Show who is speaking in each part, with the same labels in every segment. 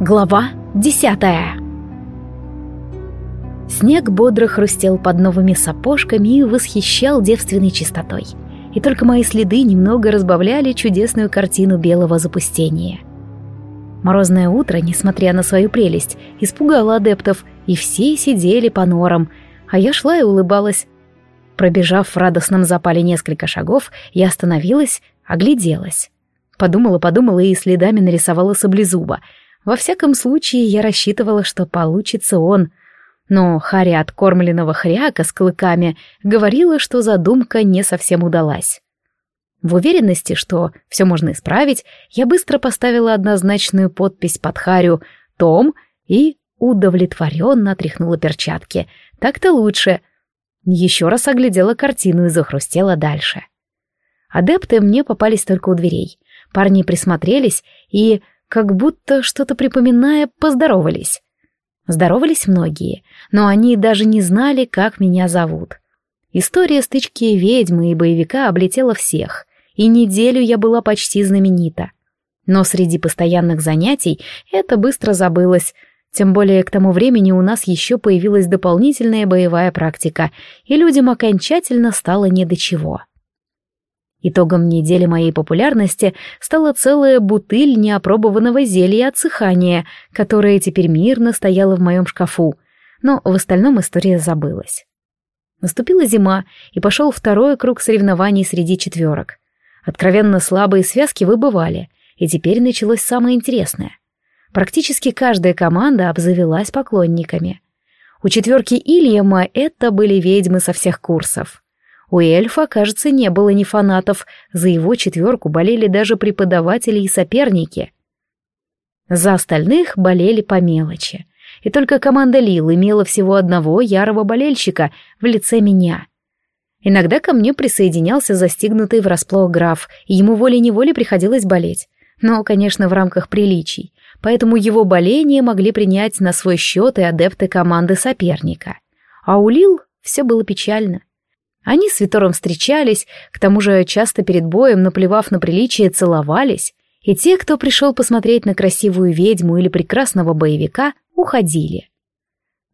Speaker 1: Глава десятая Снег бодро хрустел под новыми сапожками и восхищал девственной чистотой. И только мои следы немного разбавляли чудесную картину белого запустения. Морозное утро, несмотря на свою прелесть, испугало адептов, и все сидели по норам, а я шла и улыбалась. Пробежав в радостном запале несколько шагов, я остановилась, огляделась. Подумала-подумала и следами нарисовала саблезуба — во всяком случае, я рассчитывала, что получится он. Но Харри откормленного хряка с клыками говорила, что задумка не совсем удалась. В уверенности, что все можно исправить, я быстро поставила однозначную подпись под Харю «Том» и удовлетворенно отряхнула перчатки. Так-то лучше. Еще раз оглядела картину и захрустела дальше. Адепты мне попались только у дверей. Парни присмотрелись и как будто что-то припоминая, поздоровались. Здоровались многие, но они даже не знали, как меня зовут. История стычки ведьмы и боевика облетела всех, и неделю я была почти знаменита. Но среди постоянных занятий это быстро забылось, тем более к тому времени у нас еще появилась дополнительная боевая практика, и людям окончательно стало не до чего. Итогом недели моей популярности стала целая бутыль неопробованного зелья отсыхания, которое теперь мирно стояло в моем шкафу, но в остальном история забылась. Наступила зима, и пошел второй круг соревнований среди четверок. Откровенно слабые связки выбывали, и теперь началось самое интересное. Практически каждая команда обзавелась поклонниками. У четверки Ильяма это были ведьмы со всех курсов. У эльфа, кажется, не было ни фанатов, за его четверку болели даже преподаватели и соперники. За остальных болели по мелочи. И только команда Лил имела всего одного ярого болельщика в лице меня. Иногда ко мне присоединялся застигнутый врасплох граф, и ему волей-неволей приходилось болеть. Но, конечно, в рамках приличий, поэтому его боление могли принять на свой счет и адепты команды соперника. А у Лил все было печально. Они с Витором встречались, к тому же часто перед боем, наплевав на приличие, целовались, и те, кто пришел посмотреть на красивую ведьму или прекрасного боевика, уходили.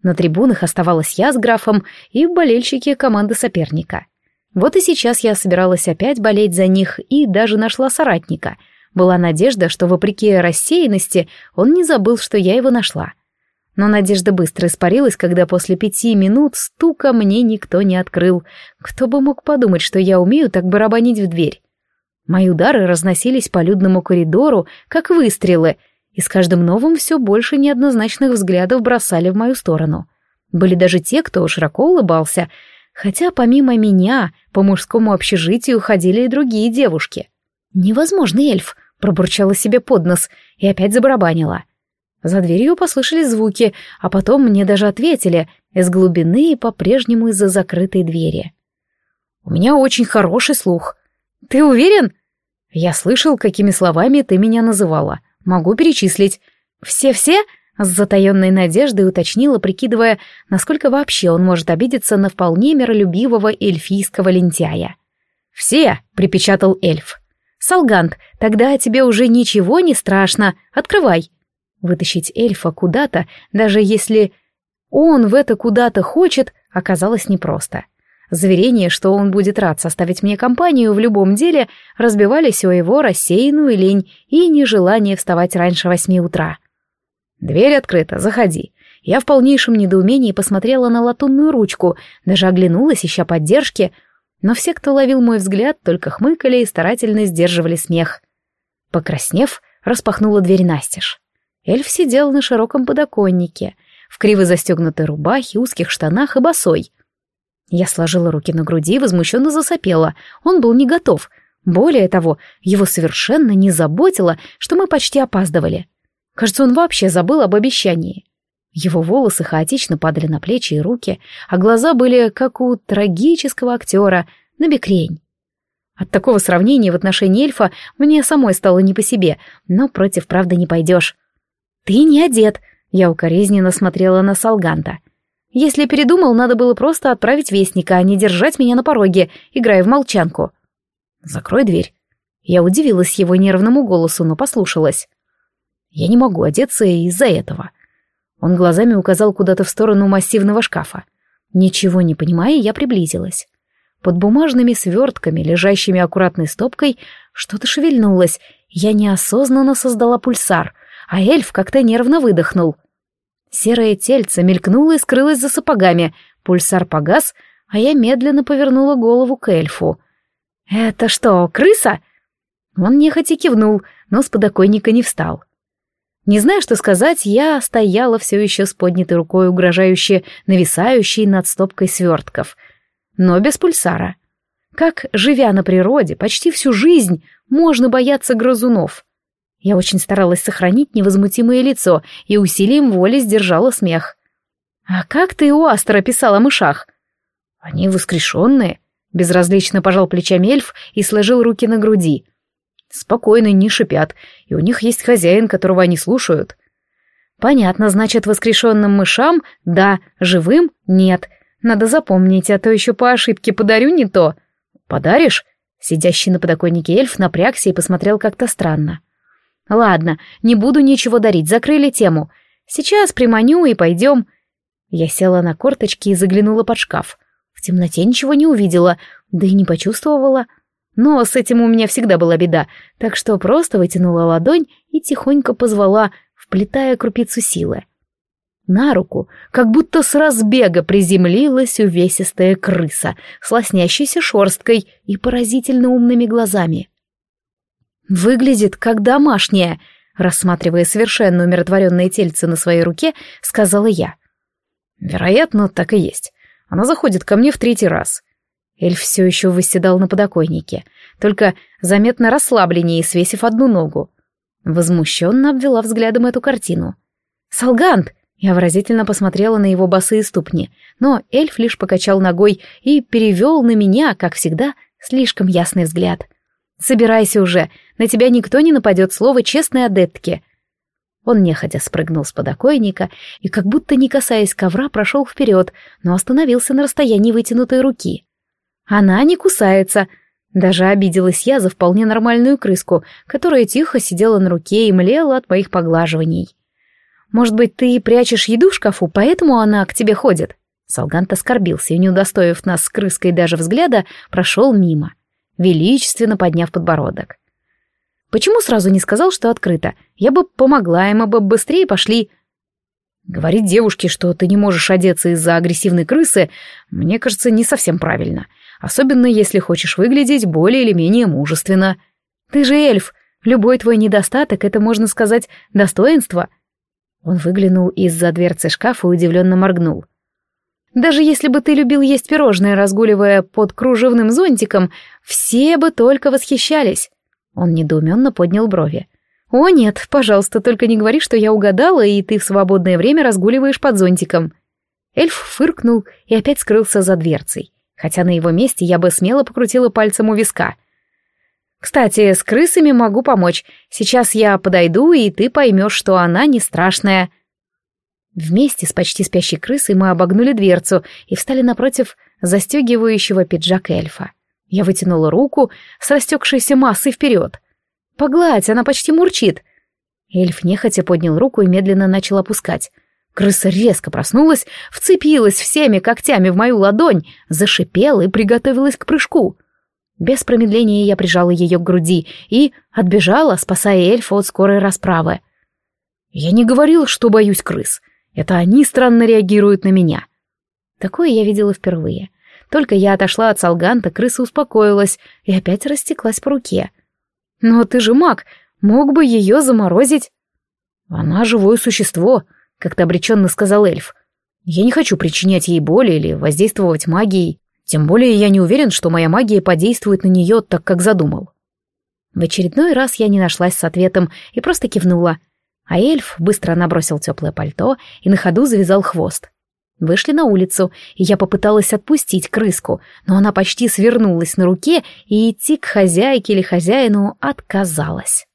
Speaker 1: На трибунах оставалась я с графом и болельщики команды соперника. Вот и сейчас я собиралась опять болеть за них и даже нашла соратника. Была надежда, что, вопреки рассеянности, он не забыл, что я его нашла. Но надежда быстро испарилась, когда после пяти минут стука мне никто не открыл. Кто бы мог подумать, что я умею так барабанить в дверь? Мои удары разносились по людному коридору, как выстрелы, и с каждым новым все больше неоднозначных взглядов бросали в мою сторону. Были даже те, кто широко улыбался, хотя помимо меня по мужскому общежитию ходили и другие девушки. «Невозможный эльф!» — пробурчала себе под нос и опять забарабанила — за дверью послышались звуки, а потом мне даже ответили из глубины и по-прежнему из-за закрытой двери. «У меня очень хороший слух. Ты уверен?» «Я слышал, какими словами ты меня называла. Могу перечислить. Все-все?» С затаенной надеждой уточнила, прикидывая, насколько вообще он может обидеться на вполне миролюбивого эльфийского лентяя. «Все!» — припечатал эльф. «Салгант, тогда тебе уже ничего не страшно. Открывай!» Вытащить эльфа куда-то, даже если он в это куда-то хочет, оказалось непросто. Заверение, что он будет рад составить мне компанию в любом деле, разбивались о его рассеянную лень и нежелание вставать раньше восьми утра. «Дверь открыта, заходи». Я в полнейшем недоумении посмотрела на латунную ручку, даже оглянулась, ища поддержки, но все, кто ловил мой взгляд, только хмыкали и старательно сдерживали смех. Покраснев, распахнула дверь настежь. Эльф сидел на широком подоконнике, в криво застегнутой рубахе, узких штанах и босой. Я сложила руки на груди и возмущенно засопела. Он был не готов. Более того, его совершенно не заботило, что мы почти опаздывали. Кажется, он вообще забыл об обещании. Его волосы хаотично падали на плечи и руки, а глаза были, как у трагического актера, на бекрень. От такого сравнения в отношении эльфа мне самой стало не по себе, но против правды не пойдешь. «Ты не одет», — я укоризненно смотрела на Салганта. «Если передумал, надо было просто отправить вестника, а не держать меня на пороге, играя в молчанку». «Закрой дверь». Я удивилась его нервному голосу, но послушалась. Я не могу одеться из-за этого. Он глазами указал куда-то в сторону массивного шкафа. Ничего не понимая, я приблизилась. Под бумажными свертками, лежащими аккуратной стопкой, что-то шевельнулось. Я неосознанно создала пульсар, а эльф как-то нервно выдохнул. Серое тельце мелькнуло и скрылось за сапогами. Пульсар погас, а я медленно повернула голову к эльфу. «Это что, крыса?» Он нехотя кивнул, но с подоконника не встал. Не зная, что сказать, я стояла все еще с поднятой рукой, угрожающе нависающей над стопкой свертков. Но без пульсара. Как, живя на природе, почти всю жизнь можно бояться грызунов. Я очень старалась сохранить невозмутимое лицо и усилием воли сдержала смех. «А как ты у Астера писал о мышах?» «Они воскрешенные», — безразлично пожал плечами эльф и сложил руки на груди. Спокойно, не шипят, и у них есть хозяин, которого они слушают. Понятно, значит, воскрешенным мышам — да, живым — нет. Надо запомнить, а то еще по ошибке подарю не то. Подаришь? Сидящий на подоконнике эльф напрягся и посмотрел как-то странно. Ладно, не буду ничего дарить, закрыли тему. Сейчас приманю и пойдем. Я села на корточки и заглянула под шкаф. В темноте ничего не увидела, да и не почувствовала. Но с этим у меня всегда была беда, так что просто вытянула ладонь и тихонько позвала, вплетая крупицу силы. На руку, как будто с разбега приземлилась увесистая крыса с лоснящейся шерсткой и поразительно умными глазами. «Выглядит как домашняя», — рассматривая совершенно умиротворенное тельце на своей руке, сказала я. «Вероятно, так и есть. Она заходит ко мне в третий раз. Эльф все еще восседал на подоконнике, только заметно расслабленнее, свесив одну ногу. Возмущенно обвела взглядом эту картину. «Салгант!» Я выразительно посмотрела на его босые ступни, но эльф лишь покачал ногой и перевел на меня, как всегда, слишком ясный взгляд. «Собирайся уже, на тебя никто не нападет, слово честной адептки». Он нехотя спрыгнул с подоконника и, как будто не касаясь ковра, прошел вперед, но остановился на расстоянии вытянутой руки. Она не кусается. Даже обиделась я за вполне нормальную крыску, которая тихо сидела на руке и млела от моих поглаживаний. Может быть, ты прячешь еду в шкафу, поэтому она к тебе ходит?» Салгант оскорбился и, не удостоив нас с крыской даже взгляда, прошел мимо, величественно подняв подбородок. «Почему сразу не сказал, что открыто? Я бы помогла, и мы бы быстрее пошли...» Говорить девушке, что ты не можешь одеться из-за агрессивной крысы, мне кажется, не совсем правильно особенно если хочешь выглядеть более или менее мужественно. Ты же эльф, любой твой недостаток — это, можно сказать, достоинство. Он выглянул из-за дверцы шкафа и удивленно моргнул. Даже если бы ты любил есть пирожное, разгуливая под кружевным зонтиком, все бы только восхищались. Он недоуменно поднял брови. «О нет, пожалуйста, только не говори, что я угадала, и ты в свободное время разгуливаешь под зонтиком». Эльф фыркнул и опять скрылся за дверцей хотя на его месте я бы смело покрутила пальцем у виска. «Кстати, с крысами могу помочь. Сейчас я подойду, и ты поймешь, что она не страшная». Вместе с почти спящей крысой мы обогнули дверцу и встали напротив застегивающего пиджак эльфа. Я вытянула руку с растекшейся массой вперед. «Погладь, она почти мурчит». Эльф нехотя поднял руку и медленно начал опускать. Крыса резко проснулась, вцепилась всеми когтями в мою ладонь, зашипела и приготовилась к прыжку. Без промедления я прижала ее к груди и отбежала, спасая эльфа от скорой расправы. Я не говорил, что боюсь крыс. Это они странно реагируют на меня. Такое я видела впервые. Только я отошла от Салганта, крыса успокоилась и опять растеклась по руке. «Но ты же маг, мог бы ее заморозить?» «Она живое существо», — как-то обреченно сказал эльф. «Я не хочу причинять ей боли или воздействовать магией. Тем более я не уверен, что моя магия подействует на нее так, как задумал». В очередной раз я не нашлась с ответом и просто кивнула. А эльф быстро набросил теплое пальто и на ходу завязал хвост. Вышли на улицу, и я попыталась отпустить крыску, но она почти свернулась на руке и идти к хозяйке или хозяину отказалась.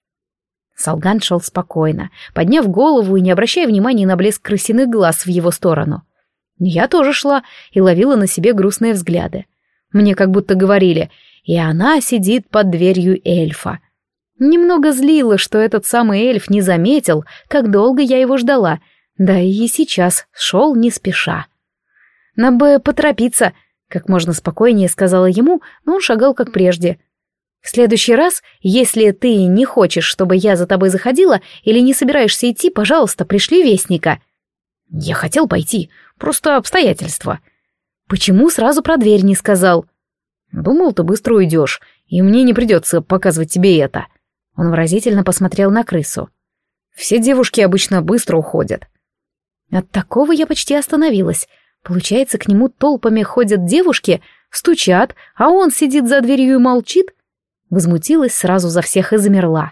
Speaker 1: Салган шел спокойно, подняв голову и не обращая внимания на блеск крысиных глаз в его сторону. Я тоже шла и ловила на себе грустные взгляды. Мне как будто говорили, и она сидит под дверью эльфа. Немного злило, что этот самый эльф не заметил, как долго я его ждала, да и сейчас шел не спеша. «Нам бы поторопиться», — как можно спокойнее сказала ему, но он шагал как прежде. «В следующий раз, если ты не хочешь, чтобы я за тобой заходила или не собираешься идти, пожалуйста, пришли вестника». «Я хотел пойти, просто обстоятельства». «Почему сразу про дверь не сказал?» «Думал, ты быстро уйдешь, и мне не придется показывать тебе это». Он выразительно посмотрел на крысу. «Все девушки обычно быстро уходят». От такого я почти остановилась. Получается, к нему толпами ходят девушки, стучат, а он сидит за дверью и молчит? Возмутилась сразу за всех и замерла.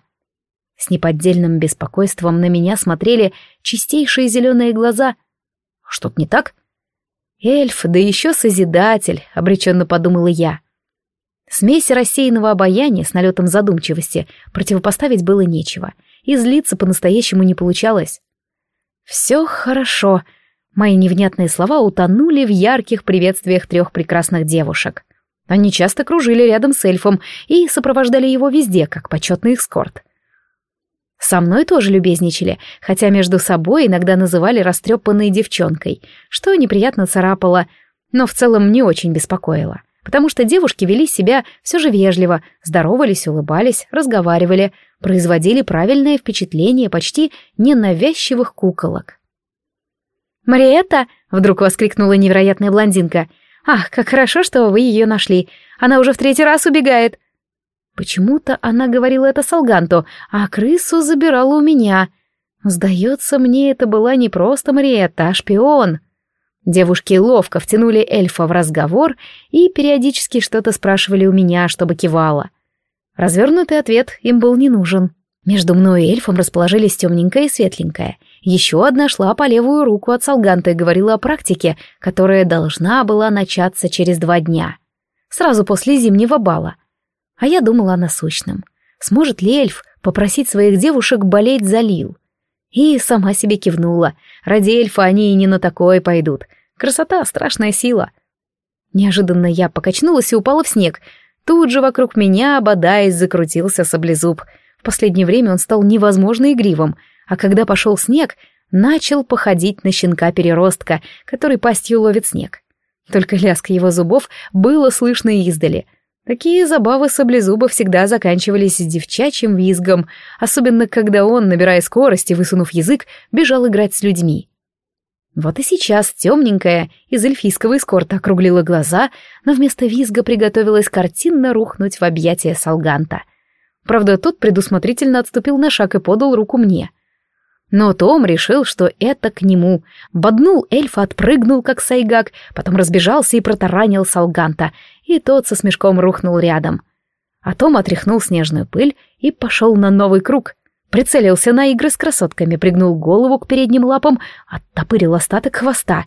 Speaker 1: С неподдельным беспокойством на меня смотрели чистейшие зеленые глаза. Что-то не так? Эльф, да еще Созидатель, обреченно подумала я. Смесь рассеянного обаяния с налетом задумчивости противопоставить было нечего, и злиться по-настоящему не получалось. «Все хорошо», Мои невнятные слова утонули в ярких приветствиях трех прекрасных девушек. Они часто кружили рядом с эльфом и сопровождали его везде, как почетный эскорт. Со мной тоже любезничали, хотя между собой иногда называли растрепанной девчонкой, что неприятно царапало, но в целом не очень беспокоило потому что девушки вели себя все же вежливо, здоровались, улыбались, разговаривали, производили правильное впечатление почти ненавязчивых куколок. «Мариетта!» — вдруг воскликнула невероятная блондинка. «Ах, как хорошо, что вы ее нашли! Она уже в третий раз убегает!» Почему-то она говорила это Салганту, а крысу забирала у меня. Сдается мне, это была не просто Мариетта, а шпион. Девушки ловко втянули эльфа в разговор и периодически что-то спрашивали у меня, чтобы кивала. Развернутый ответ им был не нужен. Между мной и эльфом расположились темненькая и светленькая. Еще одна шла по левую руку от Салганта и говорила о практике, которая должна была начаться через два дня. Сразу после зимнего бала. А я думала о насущном. Сможет ли эльф попросить своих девушек болеть за Лил? И сама себе кивнула. Ради эльфа они и не на такое пойдут. Красота — страшная сила. Неожиданно я покачнулась и упала в снег. Тут же вокруг меня, бодаясь, закрутился саблезуб. В последнее время он стал невозможно игривым, а когда пошел снег, начал походить на щенка-переростка, который пастью ловит снег. Только лязг его зубов было слышно издали — Такие забавы саблезуба всегда заканчивались девчачьим визгом, особенно когда он, набирая скорость и высунув язык, бежал играть с людьми. Вот и сейчас темненькая из эльфийского эскорта округлила глаза, но вместо визга приготовилась картинно рухнуть в объятия Салганта. Правда, тот предусмотрительно отступил на шаг и подал руку мне. Но Том решил, что это к нему. Боднул эльфа, отпрыгнул, как сайгак, потом разбежался и протаранил Салганта, и тот со смешком рухнул рядом. А Том отряхнул снежную пыль и пошел на новый круг. Прицелился на игры с красотками, пригнул голову к передним лапам, оттопырил остаток хвоста.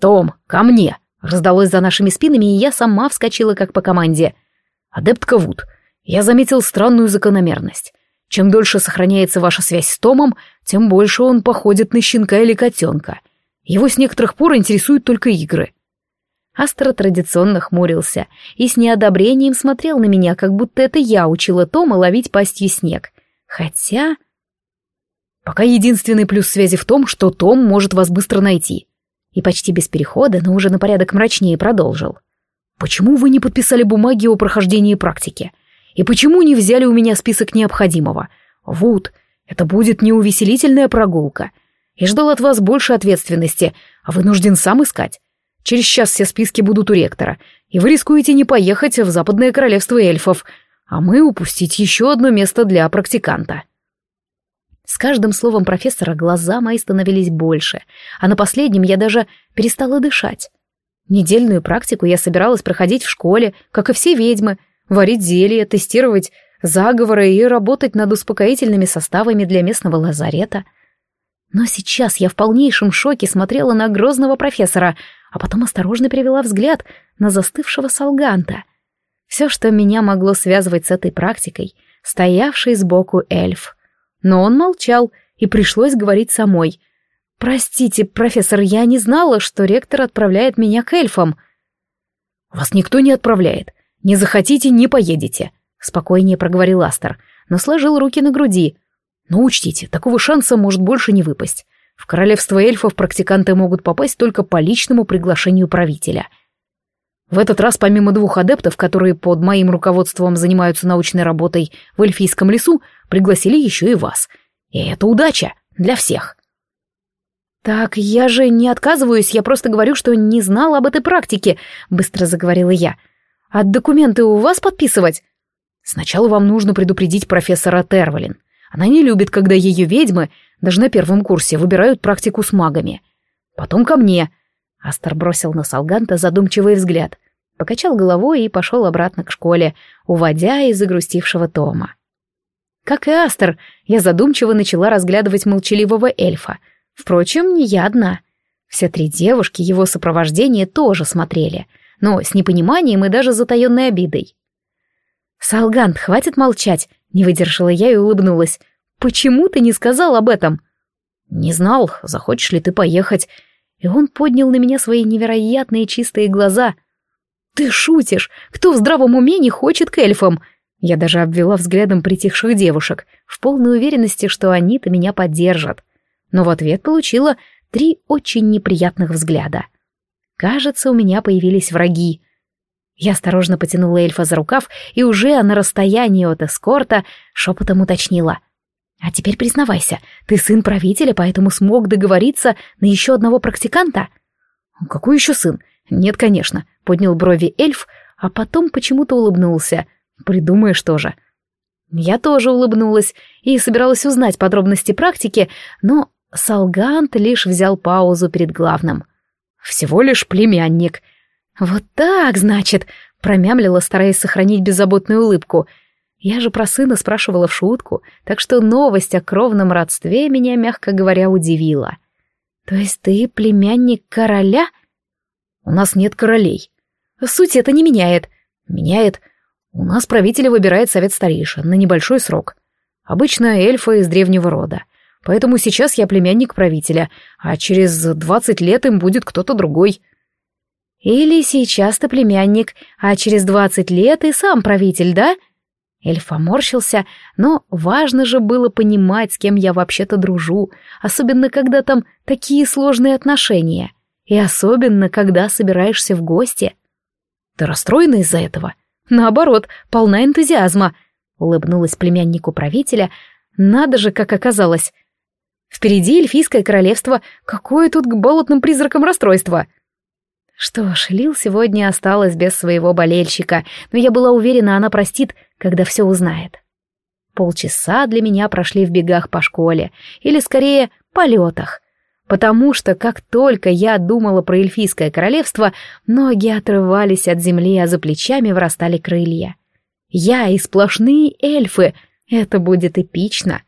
Speaker 1: «Том, ко мне!» Раздалось за нашими спинами, и я сама вскочила, как по команде. «Адептка Вуд, я заметил странную закономерность. Чем дольше сохраняется ваша связь с Томом, тем больше он походит на щенка или котенка. Его с некоторых пор интересуют только игры. Астра традиционно хмурился и с неодобрением смотрел на меня, как будто это я учила Тома ловить пастью снег. Хотя... Пока единственный плюс связи в том, что Том может вас быстро найти. И почти без перехода, но уже на порядок мрачнее продолжил. Почему вы не подписали бумаги о прохождении практики? И почему не взяли у меня список необходимого? Вуд, это будет не увеселительная прогулка. Я ждал от вас больше ответственности, а вынужден сам искать. Через час все списки будут у ректора, и вы рискуете не поехать в Западное Королевство эльфов, а мы упустить еще одно место для практиканта. С каждым словом профессора глаза мои становились больше, а на последнем я даже перестала дышать. Недельную практику я собиралась проходить в школе, как и все ведьмы — варить зелья, тестировать заговоры и работать над успокоительными составами для местного лазарета. Но сейчас я в полнейшем шоке смотрела на грозного профессора, а потом осторожно перевела взгляд на застывшего солганта. Все, что меня могло связывать с этой практикой, стоявший сбоку эльф. Но он молчал, и пришлось говорить самой. «Простите, профессор, я не знала, что ректор отправляет меня к эльфам». «Вас никто не отправляет. «Не захотите, не поедете», — спокойнее проговорил Астер. но сложил руки на груди. Но учтите, такого шанса может больше не выпасть. В королевство эльфов практиканты могут попасть только по личному приглашению правителя. В этот раз, помимо двух адептов, которые под моим руководством занимаются научной работой в эльфийском лесу, пригласили еще и вас. И это удача для всех. «Так я же не отказываюсь, я просто говорю, что не знала об этой практике», — быстро заговорила я. «А документы у вас подписывать?» «Сначала вам нужно предупредить профессора Тервалин. Она не любит, когда ее ведьмы, даже на первом курсе, выбирают практику с магами. Потом ко мне». Астер бросил на Салганта задумчивый взгляд, покачал головой и пошел обратно к школе, уводя из загрустившего Тома. Как и Астер, я задумчиво начала разглядывать молчаливого эльфа — Впрочем, не я одна. Все три девушки его сопровождения тоже смотрели, но с непониманием и даже затаенной обидой. «Салгант, хватит молчать!» — не выдержала я и улыбнулась. «Почему ты не сказал об этом?» «Не знал, захочешь ли ты поехать?» И он поднял на меня свои невероятные чистые глаза. «Ты шутишь! Кто в здравом уме не хочет к эльфам?» Я даже обвела взглядом притихших девушек, в полной уверенности, что они-то меня поддержат но в ответ получила три очень неприятных взгляда. Кажется, у меня появились враги. Я осторожно потянула эльфа за рукав и уже на расстоянии от эскорта шепотом уточнила. «А теперь признавайся, ты сын правителя, поэтому смог договориться на еще одного практиканта?» «Какой еще сын?» «Нет, конечно», — поднял брови эльф, а потом почему-то улыбнулся. «Придумаешь тоже». Я тоже улыбнулась и собиралась узнать подробности практики, но Салгант лишь взял паузу перед главным. «Всего лишь племянник». «Вот так, значит», — промямлила, стараясь сохранить беззаботную улыбку. Я же про сына спрашивала в шутку, так что новость о кровном родстве меня, мягко говоря, удивила. «То есть ты племянник короля?» «У нас нет королей». «Суть это не меняет». «Меняет. У нас правителя выбирает совет старейшин на небольшой срок. Обычно эльфы из древнего рода. Поэтому сейчас я племянник правителя, а через двадцать лет им будет кто-то другой. Или сейчас ты племянник, а через двадцать лет и сам правитель, да? Эльф поморщился, но важно же было понимать, с кем я вообще-то дружу, особенно когда там такие сложные отношения, и особенно, когда собираешься в гости. Ты расстроена из-за этого? Наоборот, полна энтузиазма, улыбнулась племяннику правителя. Надо же, как оказалось, Впереди эльфийское королевство. Какое тут к болотным призракам расстройство? Что ж, Лил сегодня осталась без своего болельщика, но я была уверена, она простит, когда все узнает. Полчаса для меня прошли в бегах по школе, или скорее полетах, потому что как только я думала про эльфийское королевство, ноги отрывались от земли, а за плечами вырастали крылья. Я и сплошные эльфы, это будет эпично.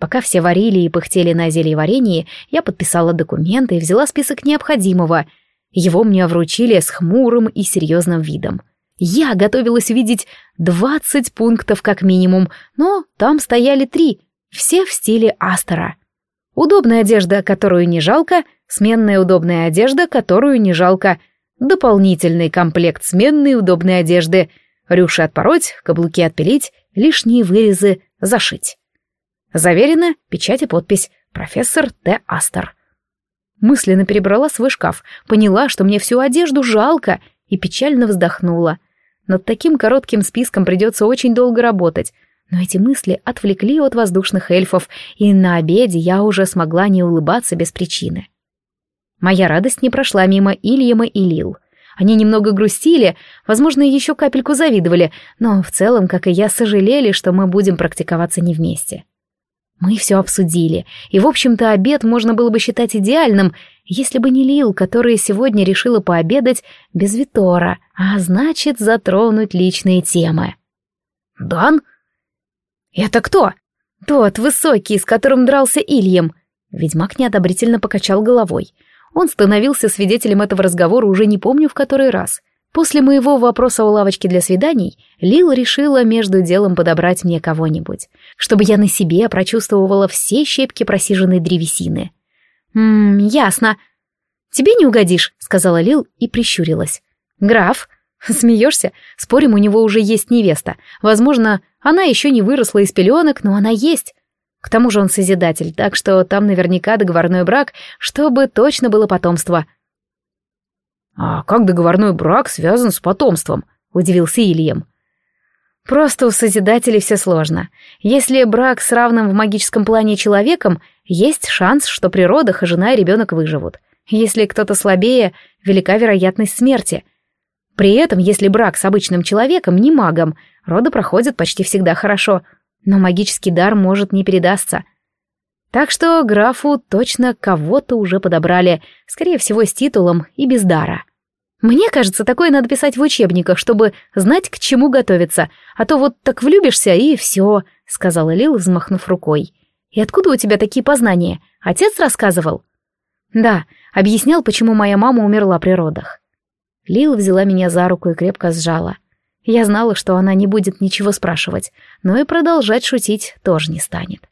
Speaker 1: Пока все варили и пыхтели на зелье варенье, я подписала документы и взяла список необходимого. Его мне вручили с хмурым и серьезным видом. Я готовилась видеть двадцать пунктов как минимум, но там стояли три, все в стиле Астера. Удобная одежда, которую не жалко, сменная удобная одежда, которую не жалко, дополнительный комплект сменной удобной одежды, рюши отпороть, каблуки отпилить, лишние вырезы зашить. Заверено, печать и подпись. Профессор Т. Астер. Мысленно перебрала свой шкаф, поняла, что мне всю одежду жалко, и печально вздохнула. Над таким коротким списком придется очень долго работать, но эти мысли отвлекли от воздушных эльфов, и на обеде я уже смогла не улыбаться без причины. Моя радость не прошла мимо Ильяма и Лил. Они немного грустили, возможно, еще капельку завидовали, но в целом, как и я, сожалели, что мы будем практиковаться не вместе. Мы все обсудили, и, в общем-то, обед можно было бы считать идеальным, если бы не Лил, которая сегодня решила пообедать без Витора, а значит, затронуть личные темы. «Дан? Это кто?» «Тот, высокий, с которым дрался Ильям». Ведьмак неодобрительно покачал головой. Он становился свидетелем этого разговора уже не помню в который раз. После моего вопроса о лавочке для свиданий, Лил решила между делом подобрать мне кого-нибудь, чтобы я на себе прочувствовала все щепки просиженной древесины. «Ммм, ясно. Тебе не угодишь», — сказала Лил и прищурилась. «Граф, Смеешься? Спорим, у него уже есть невеста. Возможно, она еще не выросла из пеленок, но она есть. К тому же он созидатель, так что там наверняка договорной брак, чтобы точно было потомство.
Speaker 2: «А как договорной брак связан с потомством?» — удивился Ильям.
Speaker 1: «Просто у Созидателей все сложно. Если брак с равным в магическом плане человеком, есть шанс, что при родах и жена и ребенок выживут. Если кто-то слабее, велика вероятность смерти. При этом, если брак с обычным человеком, не магом, роды проходят почти всегда хорошо, но магический дар может не передастся. Так что графу точно кого-то уже подобрали, скорее всего, с титулом и без дара. Мне кажется, такое надо писать в учебниках, чтобы знать, к чему готовиться, а то вот так влюбишься и все, — сказала Лил, взмахнув рукой. И откуда у тебя такие познания? Отец рассказывал? Да, объяснял, почему моя мама умерла при родах. Лил взяла меня за руку и крепко сжала. Я знала, что она не будет ничего спрашивать, но и продолжать шутить тоже не станет.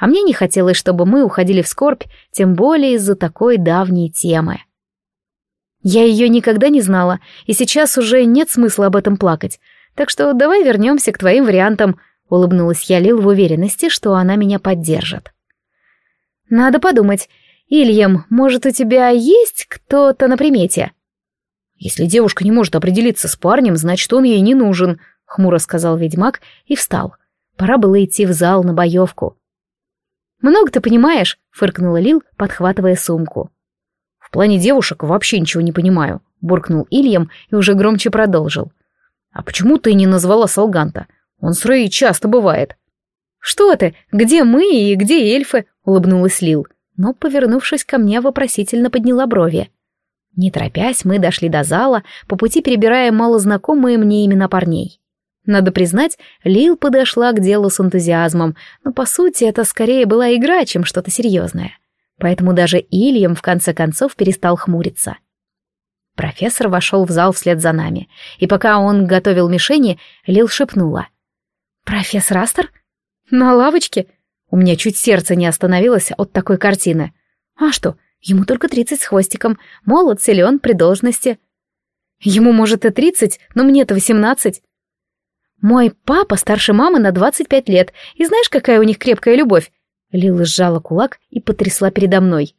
Speaker 1: А мне не хотелось, чтобы мы уходили в скорбь, тем более из-за такой давней темы. Я ее никогда не знала, и сейчас уже нет смысла об этом плакать. Так что давай вернемся к твоим вариантам, улыбнулась я Лил в уверенности, что она меня поддержит. Надо подумать. Ильям, может, у тебя есть кто-то на примете?
Speaker 2: Если девушка не может определиться с парнем, значит, он ей не нужен, хмуро сказал ведьмак и встал. Пора было идти в зал на боевку.
Speaker 1: «Много ты понимаешь», — фыркнула Лил, подхватывая сумку.
Speaker 2: В плане девушек вообще ничего не понимаю», — буркнул Ильям и уже громче продолжил. «А почему ты не назвала Салганта? Он с Рэй часто бывает».
Speaker 1: «Что ты? Где мы и где эльфы?» — улыбнулась Лил, но, повернувшись ко мне, вопросительно подняла брови. Не торопясь, мы дошли до зала, по пути перебирая малознакомые мне имена парней. Надо признать, Лил подошла к делу с энтузиазмом, но, по сути, это скорее была игра, чем что-то серьезное. Поэтому даже Ильям в конце концов перестал хмуриться. Профессор вошел в зал вслед за нами, и пока он готовил мишени, Лил шепнула. «Профессор Астер? На лавочке?» У меня чуть сердце не остановилось от такой картины. «А что, ему только тридцать с хвостиком, молод, силен, при должности». «Ему, может, и тридцать, но мне-то восемнадцать». «Мой папа старше мамы на двадцать пять лет, и знаешь, какая у них крепкая любовь? Лила сжала кулак и потрясла передо мной.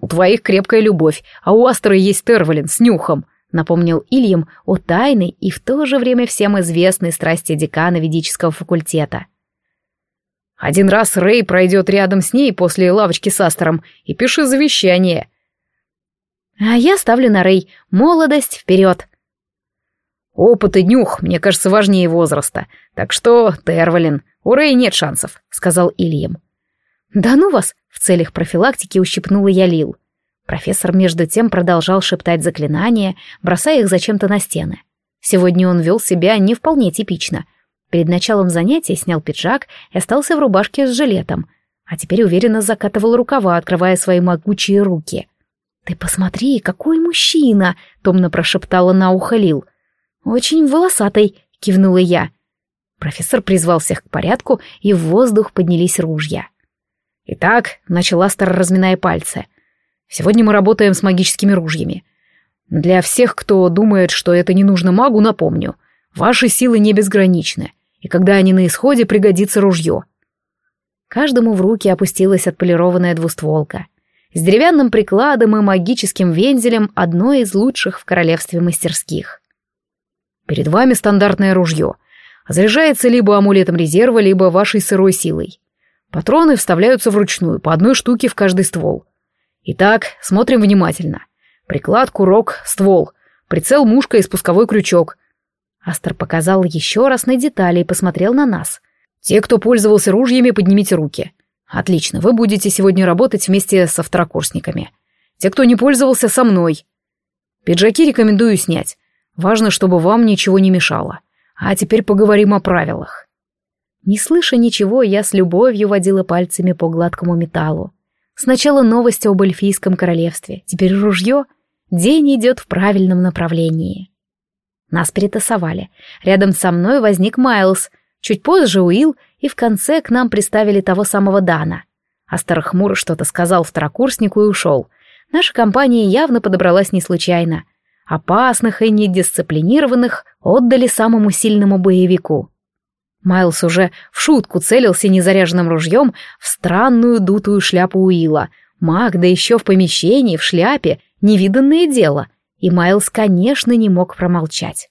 Speaker 2: «У твоих крепкая любовь, а у Астры есть Тервалин с нюхом», напомнил Ильям о тайной и в то же время всем известной страсти декана ведического факультета. «Один раз Рэй пройдет рядом с ней после лавочки с Астером и пиши завещание».
Speaker 1: «А я ставлю на Рэй. Молодость вперед!»
Speaker 2: «Опыт и нюх, мне кажется, важнее возраста. Так что, Тервалин, у Рэй нет шансов», — сказал Ильям.
Speaker 1: «Да ну вас!» — в целях профилактики ущипнула я Лил. Профессор между тем продолжал шептать заклинания, бросая их зачем-то на стены. Сегодня он вел себя не вполне типично. Перед началом занятия снял пиджак и остался в рубашке с жилетом, а теперь уверенно закатывал рукава, открывая свои могучие руки. «Ты посмотри, какой мужчина!» — томно прошептала на ухо Лил. «Очень волосатый!» — кивнула я. Профессор призвал всех к порядку, и в воздух поднялись ружья.
Speaker 2: «Итак», — начал Астер, разминая пальцы, — «сегодня мы работаем с магическими ружьями. Для всех, кто думает, что это не нужно магу, напомню, ваши силы не безграничны, и когда они на исходе, пригодится ружье».
Speaker 1: Каждому в руки опустилась отполированная двустволка. С деревянным прикладом и магическим вензелем одно из лучших в королевстве мастерских.
Speaker 2: «Перед вами стандартное ружье. Заряжается либо амулетом резерва, либо вашей сырой силой. Патроны вставляются вручную, по одной штуке в каждый ствол. Итак, смотрим внимательно. Приклад, курок, ствол. Прицел, мушка и спусковой крючок.
Speaker 1: Астер показал еще раз на детали и посмотрел на нас.
Speaker 2: Те, кто пользовался ружьями, поднимите руки. Отлично, вы будете сегодня работать вместе со второкурсниками. Те, кто не пользовался, со мной. Пиджаки рекомендую снять. Важно, чтобы вам ничего не мешало. А теперь поговорим о правилах.
Speaker 1: Не слыша ничего, я с любовью водила пальцами по гладкому металлу. Сначала новость об эльфийском королевстве, теперь ружье. День идет в правильном направлении. Нас перетасовали. Рядом со мной возник Майлз, чуть позже Уилл, и в конце к нам приставили того самого Дана. Астер хмуро что-то сказал второкурснику и ушел. Наша компания явно подобралась не случайно. Опасных и недисциплинированных отдали самому сильному боевику. Майлз уже в шутку целился незаряженным ружьем в странную дутую шляпу Уилла. Маг, да еще в помещении, в шляпе, невиданное дело. И Майлз, конечно, не мог промолчать.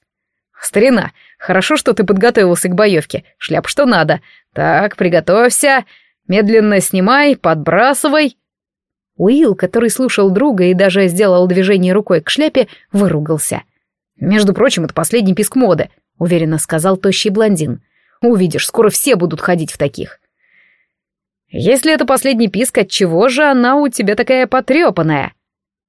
Speaker 2: «Старина, хорошо, что ты подготовился к боевке. Шляп что надо. Так, приготовься. Медленно снимай, подбрасывай».
Speaker 1: Уилл, который слушал друга и даже сделал движение рукой к шляпе, выругался.
Speaker 2: «Между прочим, это последний писк моды», — уверенно сказал тощий блондин. Увидишь, скоро все будут ходить в таких. Если это последний писк, от чего же она у тебя такая потрепанная?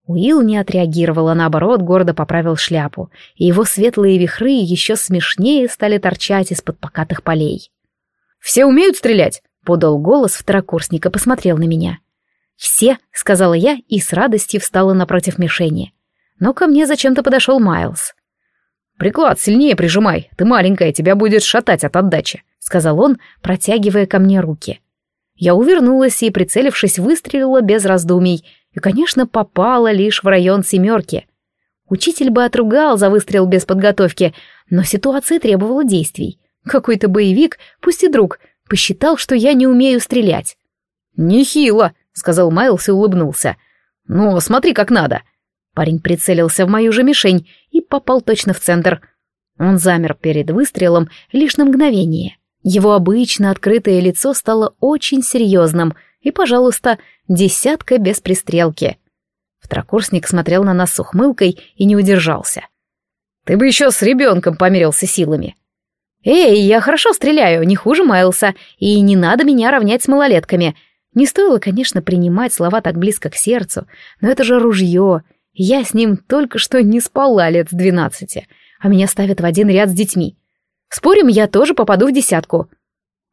Speaker 1: Уилл не отреагировал, а наоборот гордо поправил шляпу, и его светлые вихры еще смешнее стали торчать из-под покатых полей.
Speaker 2: «Все умеют стрелять?» — подал голос второкурсника, посмотрел на меня.
Speaker 1: «Все», — сказала я и с радостью встала напротив мишени. Но ко мне зачем-то подошел Майлз.
Speaker 2: «Приклад сильнее прижимай, ты маленькая, тебя будет шатать от отдачи», — сказал он, протягивая ко мне руки. Я увернулась и, прицелившись, выстрелила без раздумий, и, конечно, попала лишь в район семерки. Учитель бы отругал за выстрел без подготовки, но ситуация требовала действий. Какой-то боевик, пусть и друг, посчитал, что я не умею стрелять. «Нехило», — сказал Майлз и улыбнулся. «Ну, смотри, как надо».
Speaker 1: Парень прицелился в мою же мишень и попал точно в центр. Он замер перед выстрелом лишь на мгновение. Его обычно открытое лицо стало очень серьезным, и, пожалуйста, десятка без пристрелки. Второкурсник смотрел на нас с ухмылкой и не удержался.
Speaker 2: «Ты бы еще с ребенком померился силами».
Speaker 1: «Эй, я хорошо стреляю, не хуже Майлса, и не надо меня равнять с малолетками. Не стоило, конечно, принимать слова так близко к сердцу, но это же ружье, я с ним только что не спала лет с двенадцати, а меня ставят в один ряд с детьми. Спорим, я тоже попаду в десятку.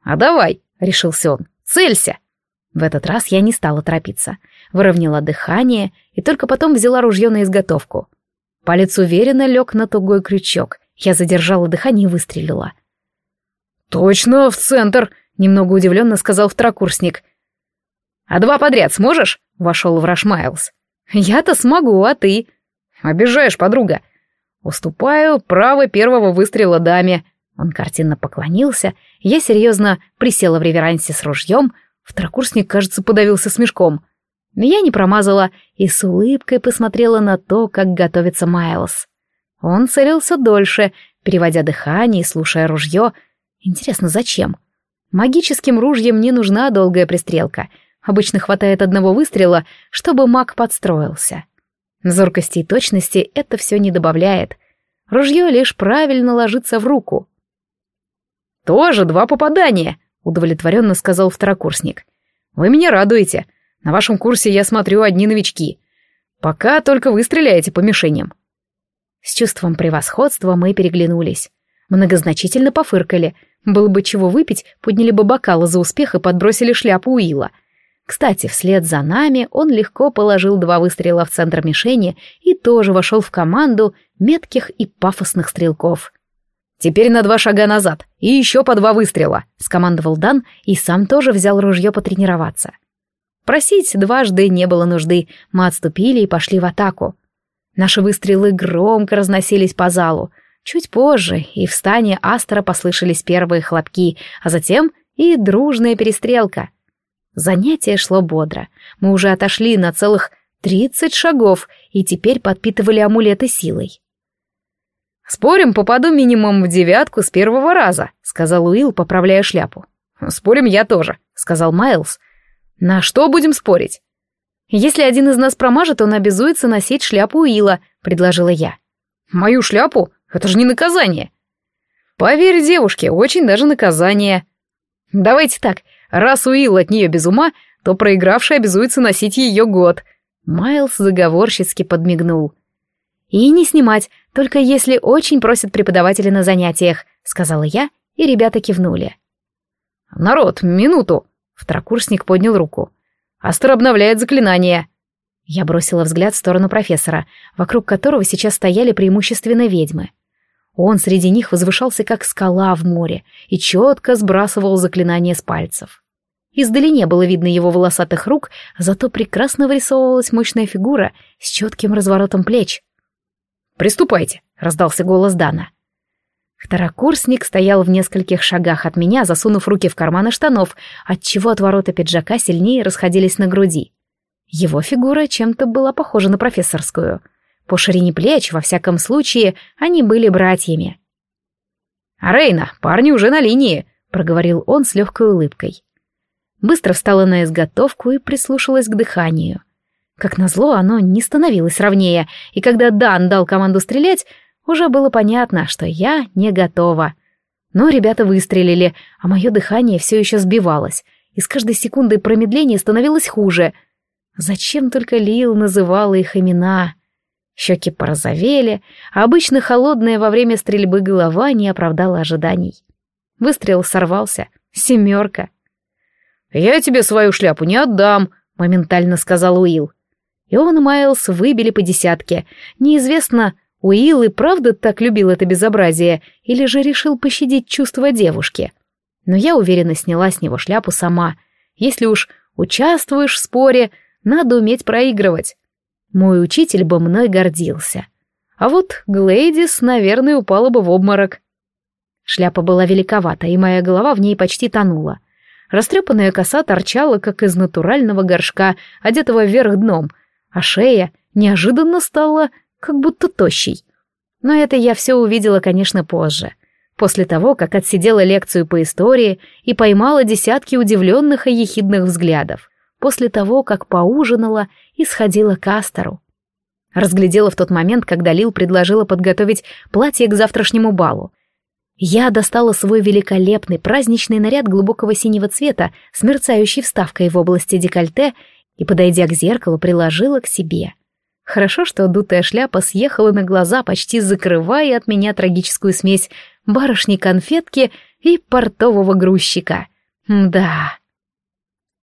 Speaker 2: А давай, решился он, целься.
Speaker 1: В этот раз я не стала торопиться. Выровняла дыхание и только потом взяла ружье на изготовку. Палец уверенно лег на тугой крючок. Я задержала дыхание и выстрелила.
Speaker 2: «Точно, в центр!» — немного удивленно сказал второкурсник. «А два подряд сможешь?» — вошел в Раш Майлз.
Speaker 1: «Я-то смогу, а ты?»
Speaker 2: «Обижаешь, подруга». «Уступаю право первого выстрела даме».
Speaker 1: Он картинно поклонился, я серьезно присела в реверансе с ружьем, второкурсник, кажется, подавился смешком. Я не промазала и с улыбкой посмотрела на то, как готовится Майлз. Он целился дольше, переводя дыхание и слушая ружье. Интересно, зачем? Магическим ружьем не нужна долгая пристрелка — Обычно хватает одного выстрела, чтобы маг подстроился. Зоркости и точности это все не добавляет. Ружье лишь правильно ложится в руку.
Speaker 2: «Тоже два попадания», — удовлетворенно сказал второкурсник. «Вы меня радуете. На вашем курсе я смотрю одни новички. Пока только вы стреляете по мишеням».
Speaker 1: С чувством превосходства мы переглянулись. Многозначительно пофыркали. Было бы чего выпить, подняли бы бокалы за успех и подбросили шляпу Уилла — кстати, вслед за нами он легко положил два выстрела в центр мишени и тоже вошел в команду метких и пафосных стрелков.
Speaker 2: «Теперь на два шага назад и еще по два выстрела», —
Speaker 1: скомандовал Дан и сам тоже взял ружье потренироваться. Просить дважды не было нужды, мы отступили и пошли в атаку. Наши выстрелы громко разносились по залу. Чуть позже и в стане Астера послышались первые хлопки, а затем и дружная перестрелка — Занятие шло бодро. Мы уже отошли на целых тридцать шагов и теперь подпитывали амулеты силой.
Speaker 2: «Спорим, попаду минимум в девятку с первого раза», — сказал Уилл, поправляя шляпу. «Спорим, я тоже», — сказал Майлз. «На что будем спорить?»
Speaker 1: «Если один из нас промажет, он обязуется носить шляпу Уилла», — предложила я.
Speaker 2: «Мою шляпу? Это же не наказание». «Поверь девушке, очень даже наказание». «Давайте так, Раз Уилл от нее без ума, то проигравший обязуется носить ее год.
Speaker 1: Майлз заговорщицки подмигнул. «И не снимать, только если очень просят преподаватели на занятиях», — сказала я, и ребята кивнули.
Speaker 2: «Народ, минуту!» — второкурсник поднял руку. «Астер обновляет заклинание».
Speaker 1: Я бросила взгляд в сторону профессора, вокруг которого сейчас стояли преимущественно ведьмы. Он среди них возвышался как скала в море и четко сбрасывал заклинание с пальцев. Издали не было видно его волосатых рук, зато прекрасно вырисовывалась мощная фигура с четким разворотом плеч.
Speaker 2: приступайте», — раздался голос Дана. Второкурсник стоял в нескольких шагах от меня, засунув руки в карманы штанов, отчего от ворота пиджака сильнее расходились на груди. Его фигура чем-то была похожа на профессорскую. По ширине плеч, во всяком случае, они были братьями. «А Рейна, парни уже на линии», — проговорил он с легкой улыбкой. Быстро встала на изготовку и прислушалась к дыханию. Как назло, оно не становилось ровнее, и когда Дан дал команду стрелять, уже было понятно, что я не готова. Но ребята выстрелили, а мое дыхание все еще сбивалось, и с каждой секундой промедление становилось хуже. Зачем только Лил называла их имена? Щеки порозовели, а обычно холодная во время стрельбы голова не оправдала ожиданий. Выстрел сорвался. Семерка. «Я тебе свою шляпу не отдам», — моментально сказал Уилл. И он и Майлз выбили по десятке. Неизвестно, Уилл и правда так любил это безобразие, или же решил пощадить чувства девушки. Но я уверенно сняла с него шляпу сама. Если уж участвуешь в споре, надо уметь проигрывать. Мой учитель бы мной гордился. А вот Глэдис, наверное, упала бы в обморок. Шляпа была великовата, и моя голова в ней почти тонула. Растрепанная коса торчала, как из натурального горшка, одетого вверх дном, а шея неожиданно стала как будто тощий. Но это я все увидела, конечно, позже. После того, как отсидела лекцию по истории и поймала десятки удивленных и ехидных взглядов. После того, как поужинала и сходила к Астору. Разглядела в тот момент, когда Лил предложила подготовить платье к завтрашнему балу. Я достала свой великолепный праздничный наряд глубокого синего цвета с мерцающей вставкой в области декольте и, подойдя к зеркалу, приложила к себе — Хорошо, что дутая шляпа съехала на глаза, почти закрывая от меня трагическую смесь барышни-конфетки и портового грузчика. Да,